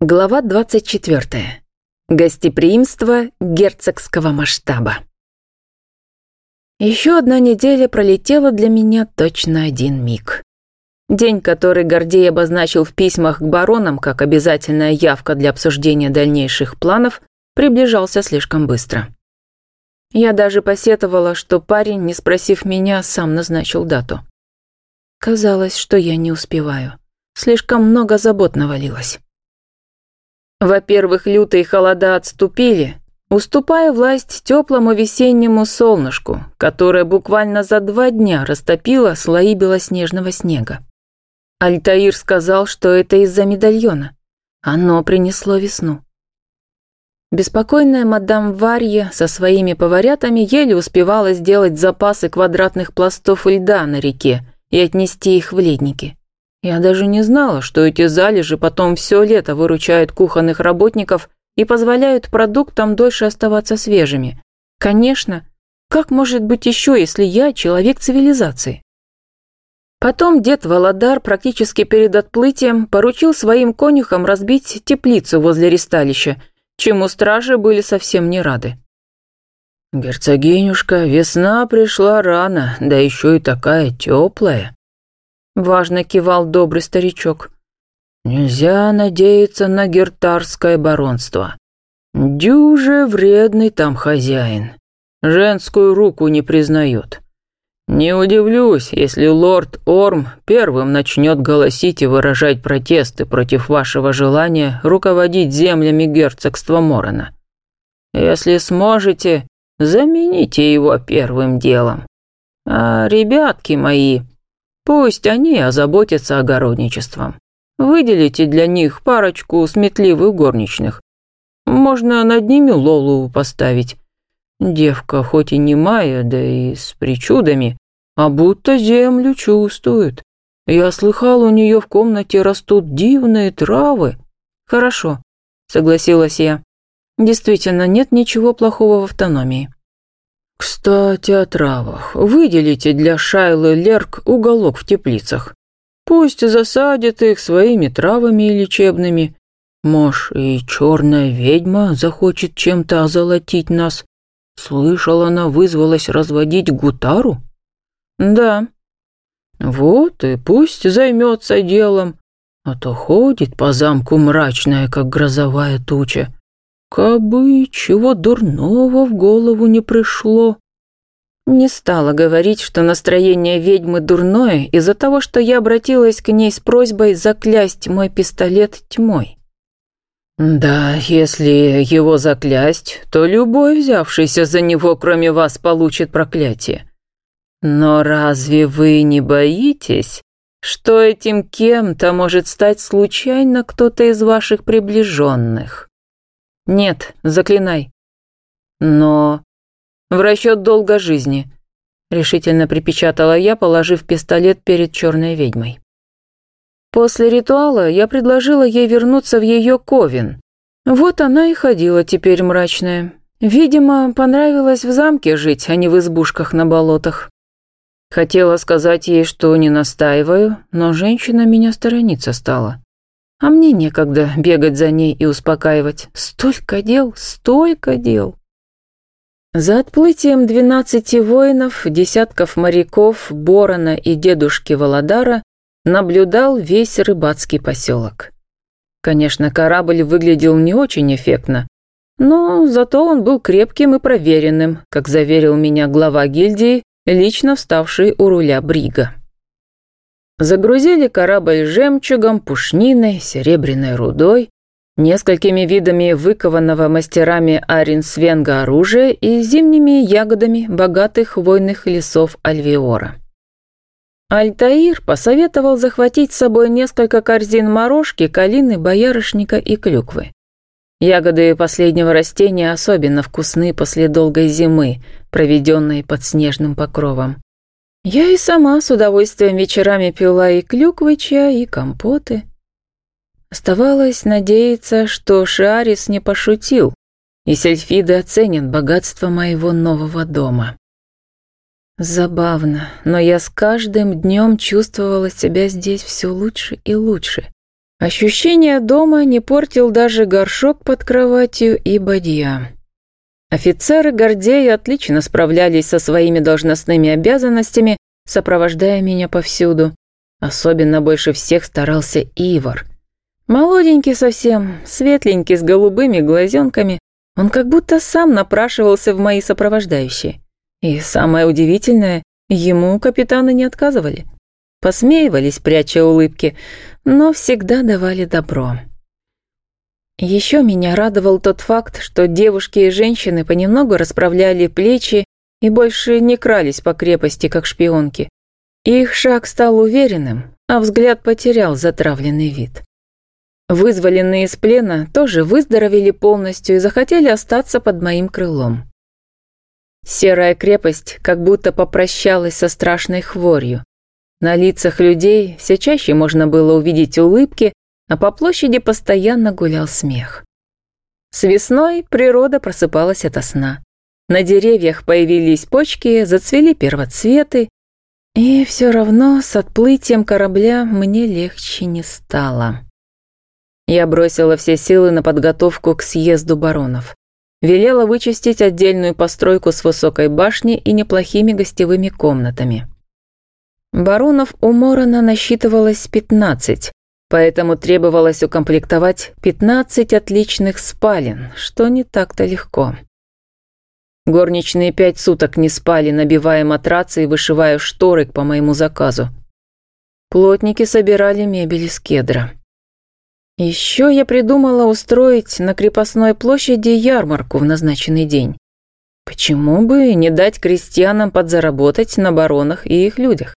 Глава 24. Гостеприимство герцогского масштаба. Еще одна неделя пролетела для меня точно один миг. День, который Гордей обозначил в письмах к баронам как обязательная явка для обсуждения дальнейших планов, приближался слишком быстро. Я даже посетовала, что парень, не спросив меня, сам назначил дату. Казалось, что я не успеваю. Слишком много забот навалилось. Во-первых, лютые холода отступили, уступая власть теплому весеннему солнышку, которое буквально за два дня растопило слои белоснежного снега. Альтаир сказал, что это из-за медальона. Оно принесло весну. Беспокойная мадам Варье со своими поварятами еле успевала сделать запасы квадратных пластов льда на реке и отнести их в ледники. Я даже не знала, что эти залежи потом все лето выручают кухонных работников и позволяют продуктам дольше оставаться свежими. Конечно, как может быть еще, если я человек цивилизации? Потом дед Володар практически перед отплытием поручил своим конюхам разбить теплицу возле ристалища, чему стражи были совсем не рады. «Герцогинюшка, весна пришла рано, да еще и такая теплая», Важно кивал добрый старичок. Нельзя надеяться на гертарское баронство. Дюже вредный там хозяин. Женскую руку не признает. Не удивлюсь, если лорд Орм первым начнет голосить и выражать протесты против вашего желания руководить землями герцогства Морона. Если сможете, замените его первым делом. А ребятки мои, Пусть они озаботятся огородничеством. Выделите для них парочку сметливых горничных. Можно над ними Лолу поставить. Девка хоть и немая, да и с причудами, а будто землю чувствует. Я слыхал, у нее в комнате растут дивные травы. Хорошо, согласилась я. Действительно, нет ничего плохого в автономии. «Кстати, о травах. Выделите для Шайлы Лерк уголок в теплицах. Пусть засадит их своими травами лечебными. Может, и черная ведьма захочет чем-то озолотить нас. Слышал, она вызвалась разводить гутару?» «Да». «Вот и пусть займется делом, а то ходит по замку мрачная, как грозовая туча. Кабы чего дурного в голову не пришло. Не стала говорить, что настроение ведьмы дурное из-за того, что я обратилась к ней с просьбой заклясть мой пистолет тьмой. «Да, если его заклясть, то любой, взявшийся за него, кроме вас, получит проклятие. Но разве вы не боитесь, что этим кем-то может стать случайно кто-то из ваших приближенных?» «Нет, заклинай». «Но...» «В расчет долга жизни», — решительно припечатала я, положив пистолет перед черной ведьмой. После ритуала я предложила ей вернуться в ее ковен. Вот она и ходила теперь мрачная. Видимо, понравилось в замке жить, а не в избушках на болотах. Хотела сказать ей, что не настаиваю, но женщина меня сторониться стала. А мне некогда бегать за ней и успокаивать. Столько дел, столько дел. За отплытием двенадцати воинов, десятков моряков, Борона и дедушки Володара наблюдал весь рыбацкий поселок. Конечно, корабль выглядел не очень эффектно, но зато он был крепким и проверенным, как заверил меня глава гильдии, лично вставший у руля Брига. Загрузили корабль жемчугом, пушниной, серебряной рудой, несколькими видами выкованного мастерами Аринсвенга оружия и зимними ягодами богатых хвойных лесов Альвиора. Альтаир посоветовал захватить с собой несколько корзин морожки, калины, боярышника и клюквы. Ягоды последнего растения особенно вкусны после долгой зимы, проведенной под снежным покровом. Я и сама с удовольствием вечерами пила и клюквы чай, и компоты. Оставалось надеяться, что Шиарис не пошутил, и сельфиды оценят богатство моего нового дома. Забавно, но я с каждым днем чувствовала себя здесь все лучше и лучше. Ощущение дома не портил даже горшок под кроватью и бадья. Офицеры Гордея отлично справлялись со своими должностными обязанностями, сопровождая меня повсюду. Особенно больше всех старался Ивар. Молоденький совсем, светленький, с голубыми глазенками. Он как будто сам напрашивался в мои сопровождающие. И самое удивительное, ему капитаны не отказывали. Посмеивались, пряча улыбки, но всегда давали добро. Еще меня радовал тот факт, что девушки и женщины понемногу расправляли плечи и больше не крались по крепости, как шпионки. Их шаг стал уверенным, а взгляд потерял затравленный вид. Вызволенные из плена тоже выздоровели полностью и захотели остаться под моим крылом. Серая крепость как будто попрощалась со страшной хворью. На лицах людей все чаще можно было увидеть улыбки, а по площади постоянно гулял смех. С весной природа просыпалась ото сна. На деревьях появились почки, зацвели первоцветы, и все равно с отплытием корабля мне легче не стало. Я бросила все силы на подготовку к съезду баронов. Велела вычистить отдельную постройку с высокой башней и неплохими гостевыми комнатами. Баронов у Морона насчитывалось 15, поэтому требовалось укомплектовать 15 отличных спален, что не так-то легко. Горничные пять суток не спали, набивая матрацы и вышивая шторы по моему заказу. Плотники собирали мебель из кедра. Еще я придумала устроить на крепостной площади ярмарку в назначенный день. Почему бы не дать крестьянам подзаработать на баронах и их людях?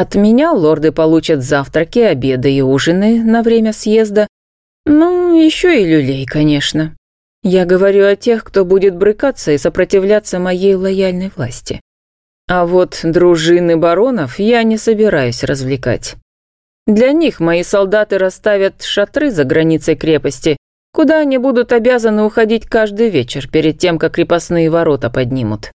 От меня лорды получат завтраки, обеды и ужины на время съезда. Ну, еще и люлей, конечно. Я говорю о тех, кто будет брыкаться и сопротивляться моей лояльной власти. А вот дружины баронов я не собираюсь развлекать. Для них мои солдаты расставят шатры за границей крепости, куда они будут обязаны уходить каждый вечер перед тем, как крепостные ворота поднимут.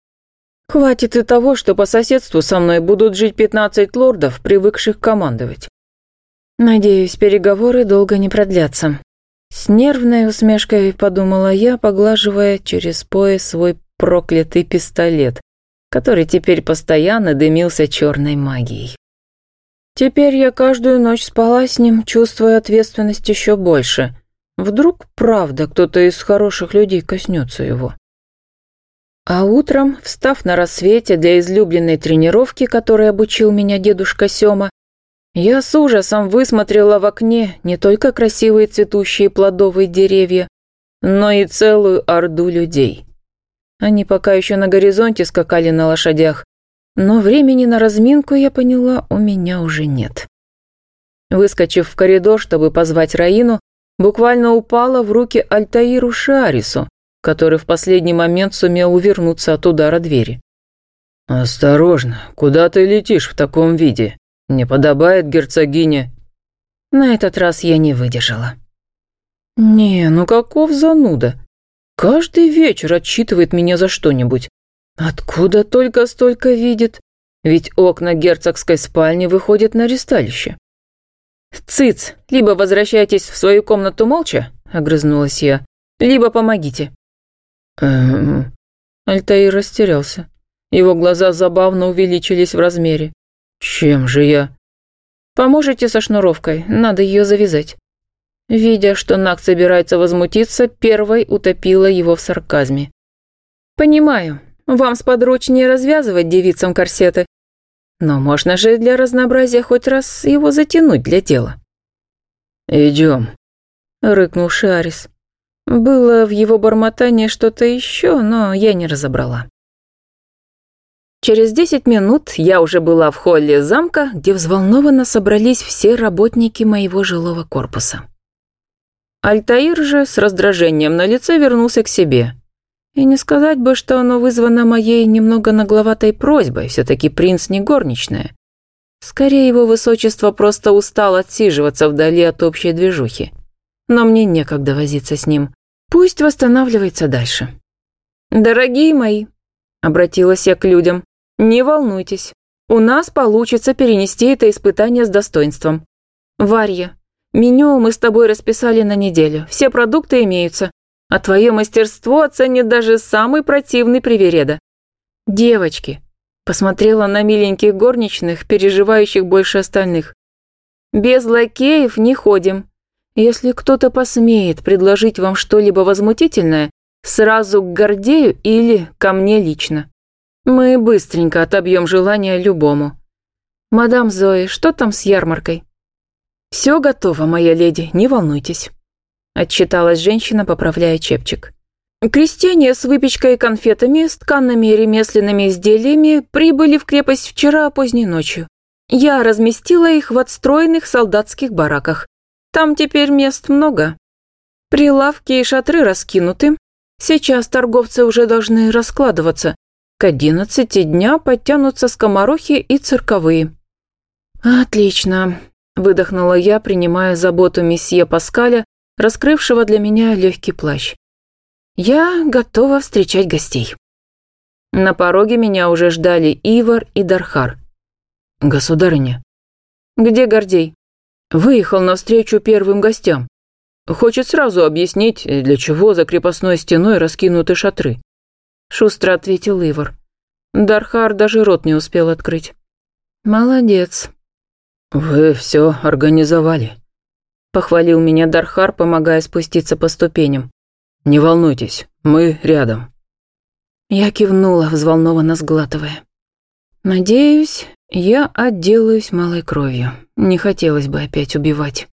Хватит и того, что по соседству со мной будут жить 15 лордов, привыкших командовать. Надеюсь, переговоры долго не продлятся. С нервной усмешкой подумала я, поглаживая через пояс свой проклятый пистолет, который теперь постоянно дымился черной магией. Теперь я каждую ночь спала с ним, чувствуя ответственность еще больше. Вдруг правда кто-то из хороших людей коснется его. А утром, встав на рассвете для излюбленной тренировки, которой обучил меня дедушка Сёма, я с ужасом высмотрела в окне не только красивые цветущие плодовые деревья, но и целую орду людей. Они пока еще на горизонте скакали на лошадях, но времени на разминку, я поняла, у меня уже нет. Выскочив в коридор, чтобы позвать Раину, буквально упала в руки Альтаиру Шарису, который в последний момент сумел увернуться от удара двери. «Осторожно, куда ты летишь в таком виде?» Не подобает герцогине. На этот раз я не выдержала. Не, ну каков зануда. Каждый вечер отчитывает меня за что-нибудь. Откуда только столько видит? Ведь окна герцогской спальни выходят на ресталище. «Цыц, либо возвращайтесь в свою комнату молча», — огрызнулась я, — «либо помогите». «Эм...» Альтаир растерялся. Его глаза забавно увеличились в размере. «Чем же я?» «Поможете со шнуровкой, надо ее завязать». Видя, что Нак собирается возмутиться, первой утопила его в сарказме. «Понимаю, вам сподручнее развязывать девицам корсеты, но можно же для разнообразия хоть раз его затянуть для дела». «Идем», — рыкнул Шарис. Было в его бормотании что-то еще, но я не разобрала. Через десять минут я уже была в холле замка, где взволнованно собрались все работники моего жилого корпуса. Альтаир же с раздражением на лице вернулся к себе. И не сказать бы, что оно вызвано моей немного нагловатой просьбой, все-таки принц не горничная. Скорее, его высочество просто устал отсиживаться вдали от общей движухи. Но мне некогда возиться с ним. Пусть восстанавливается дальше. «Дорогие мои», — обратилась я к людям, не волнуйтесь, у нас получится перенести это испытание с достоинством. Варья, Меню мы с тобой расписали на неделю, все продукты имеются, а твое мастерство оценит даже самый противный привереда. Девочки, посмотрела на миленьких горничных, переживающих больше остальных. Без лакеев не ходим. Если кто-то посмеет предложить вам что-либо возмутительное, сразу к Гордею или ко мне лично. Мы быстренько отобьем желание любому. Мадам Зои, что там с ярмаркой? Все готово, моя леди, не волнуйтесь. Отчиталась женщина, поправляя чепчик. Крестьяне с выпечкой и конфетами, с тканными и ремесленными изделиями прибыли в крепость вчера поздней ночью. Я разместила их в отстроенных солдатских бараках. Там теперь мест много. Прилавки и шатры раскинуты. Сейчас торговцы уже должны раскладываться. К одиннадцати дня подтянутся скоморохи и цирковые. «Отлично», – выдохнула я, принимая заботу месье Паскаля, раскрывшего для меня легкий плащ. «Я готова встречать гостей». На пороге меня уже ждали Ивар и Дархар. «Государыня». «Где Гордей?» «Выехал навстречу первым гостям. Хочет сразу объяснить, для чего за крепостной стеной раскинуты шатры». Шустро ответил Ивар. Дархар даже рот не успел открыть. «Молодец». «Вы все организовали», — похвалил меня Дархар, помогая спуститься по ступеням. «Не волнуйтесь, мы рядом». Я кивнула, взволнованно сглатывая. «Надеюсь, я отделаюсь малой кровью. Не хотелось бы опять убивать.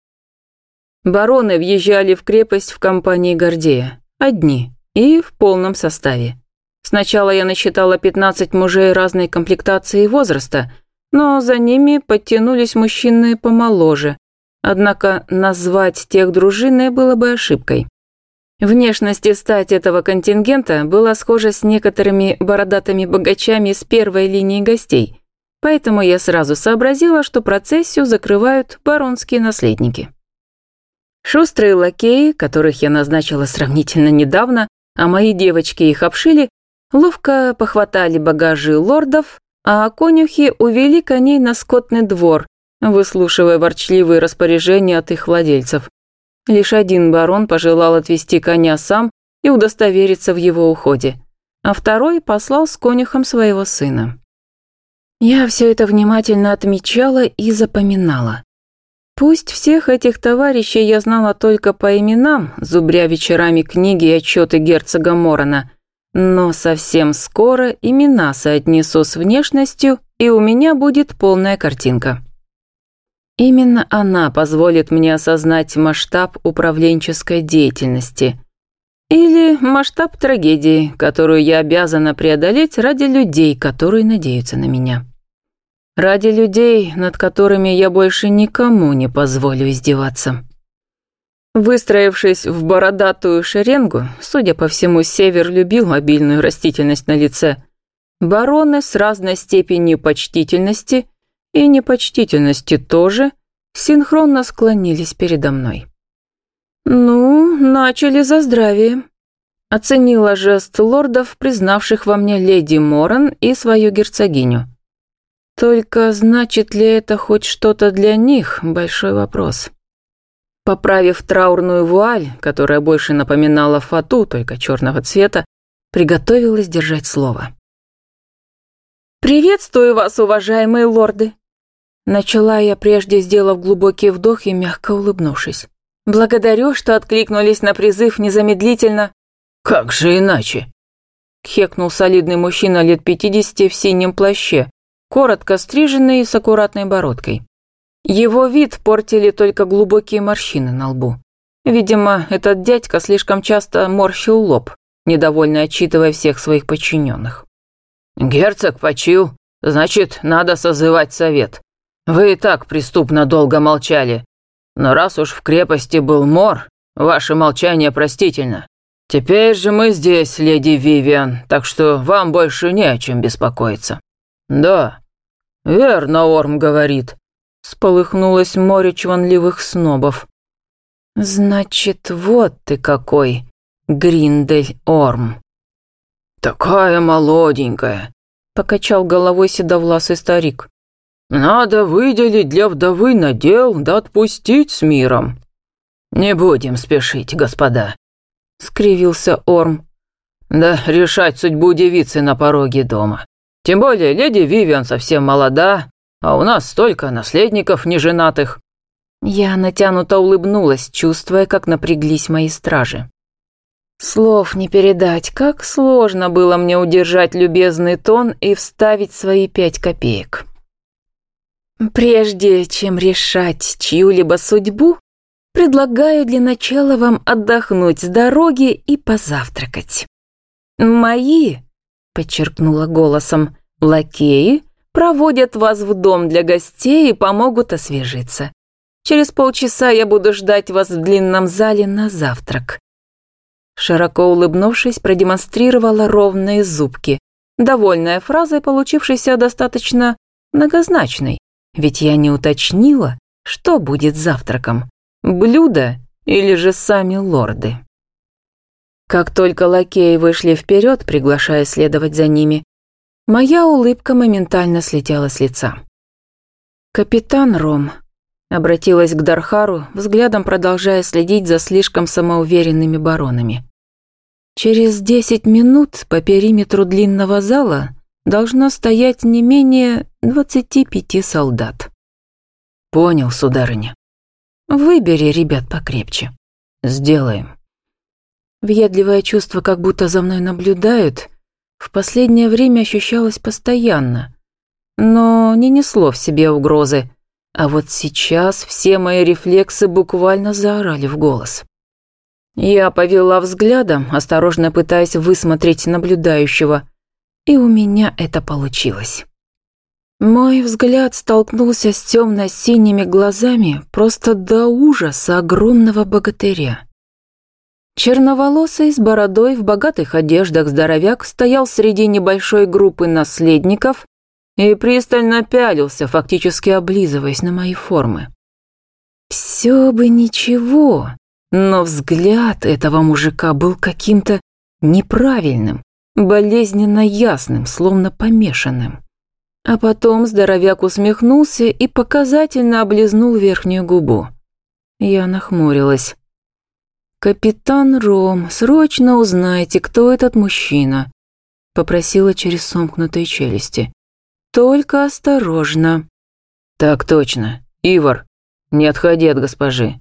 Бароны въезжали в крепость в компании Гордея. Одни. И в полном составе. Сначала я насчитала 15 мужей разной комплектации и возраста, но за ними подтянулись мужчины помоложе. Однако назвать тех дружиной было бы ошибкой. Внешность и стать этого контингента была схожа с некоторыми бородатыми богачами с первой линии гостей – Поэтому я сразу сообразила, что процессию закрывают баронские наследники. Шустрые лакеи, которых я назначила сравнительно недавно, а мои девочки их обшили, ловко похватали багажи лордов, а конюхи увели коней на скотный двор, выслушивая ворчливые распоряжения от их владельцев. Лишь один барон пожелал отвести коня сам и удостовериться в его уходе, а второй послал с конюхом своего сына. Я все это внимательно отмечала и запоминала. Пусть всех этих товарищей я знала только по именам, зубря вечерами книги и отчеты герцога Морона, но совсем скоро имена соотнесу с внешностью, и у меня будет полная картинка. Именно она позволит мне осознать масштаб управленческой деятельности. Или масштаб трагедии, которую я обязана преодолеть ради людей, которые надеются на меня. Ради людей, над которыми я больше никому не позволю издеваться. Выстроившись в бородатую шеренгу, судя по всему, Север любил обильную растительность на лице, бароны с разной степенью почтительности и непочтительности тоже синхронно склонились передо мной. «Ну, начали за здравие», — оценила жест лордов, признавших во мне леди Моран и свою герцогиню. Только значит ли это хоть что-то для них – большой вопрос. Поправив траурную вуаль, которая больше напоминала фату, только черного цвета, приготовилась держать слово. «Приветствую вас, уважаемые лорды!» Начала я, прежде сделав глубокий вдох и мягко улыбнувшись. «Благодарю, что откликнулись на призыв незамедлительно...» «Как же иначе?» Хекнул солидный мужчина лет пятидесяти в синем плаще, коротко стриженный с аккуратной бородкой. Его вид портили только глубокие морщины на лбу. Видимо, этот дядька слишком часто морщил лоб, недовольно отчитывая всех своих подчиненных. «Герцог почил, значит, надо созывать совет. Вы и так преступно долго молчали. Но раз уж в крепости был мор, ваше молчание простительно. Теперь же мы здесь, леди Вивиан, так что вам больше не о чем беспокоиться». «Да, верно Орм говорит», — сполыхнулось море чванливых снобов. «Значит, вот ты какой, Гриндель Орм». «Такая молоденькая», — покачал головой седовласый старик. Надо выделить для вдовы надел да отпустить с миром. Не будем спешить, господа, скривился Орм. Да решать судьбу девицы на пороге дома. Тем более леди Вивиан совсем молода, а у нас столько наследников неженатых. Я натянуто улыбнулась, чувствуя, как напряглись мои стражи. Слов не передать, как сложно было мне удержать любезный тон и вставить свои пять копеек. Прежде чем решать чью-либо судьбу, предлагаю для начала вам отдохнуть с дороги и позавтракать. Мои, подчеркнула голосом, лакеи проводят вас в дом для гостей и помогут освежиться. Через полчаса я буду ждать вас в длинном зале на завтрак. Широко улыбнувшись, продемонстрировала ровные зубки, довольная фразой, получившейся достаточно многозначной. Ведь я не уточнила, что будет завтраком. Блюдо или же сами лорды. Как только лакеи вышли вперед, приглашая следовать за ними, моя улыбка моментально слетела с лица. «Капитан Ром», — обратилась к Дархару, взглядом продолжая следить за слишком самоуверенными баронами. «Через десять минут по периметру длинного зала должно стоять не менее двадцати пяти солдат. Понял, сударыня. Выбери ребят покрепче. Сделаем. Въедливое чувство, как будто за мной наблюдают, в последнее время ощущалось постоянно, но не несло в себе угрозы, а вот сейчас все мои рефлексы буквально заорали в голос. Я повела взглядом, осторожно пытаясь высмотреть наблюдающего, и у меня это получилось. Мой взгляд столкнулся с темно-синими глазами просто до ужаса огромного богатыря. Черноволосый с бородой в богатых одеждах здоровяк стоял среди небольшой группы наследников и пристально пялился, фактически облизываясь на мои формы. Все бы ничего, но взгляд этого мужика был каким-то неправильным, болезненно ясным, словно помешанным. А потом здоровяк усмехнулся и показательно облизнул верхнюю губу. Я нахмурилась. «Капитан Ром, срочно узнайте, кто этот мужчина», — попросила через сомкнутые челюсти. «Только осторожно». «Так точно. Ивар, не отходи от госпожи.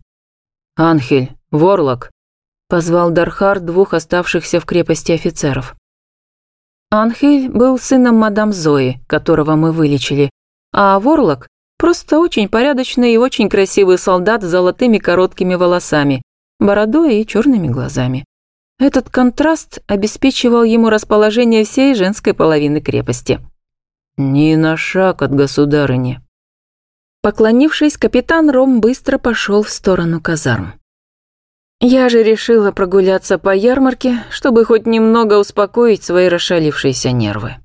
Анхель, Ворлок», — позвал Дархар двух оставшихся в крепости офицеров. Анхель был сыном мадам Зои, которого мы вылечили, а Ворлок – просто очень порядочный и очень красивый солдат с золотыми короткими волосами, бородой и черными глазами. Этот контраст обеспечивал ему расположение всей женской половины крепости. «Ни на шаг от государыни». Поклонившись, капитан Ром быстро пошел в сторону казарм. Я же решила прогуляться по ярмарке, чтобы хоть немного успокоить свои расшалившиеся нервы.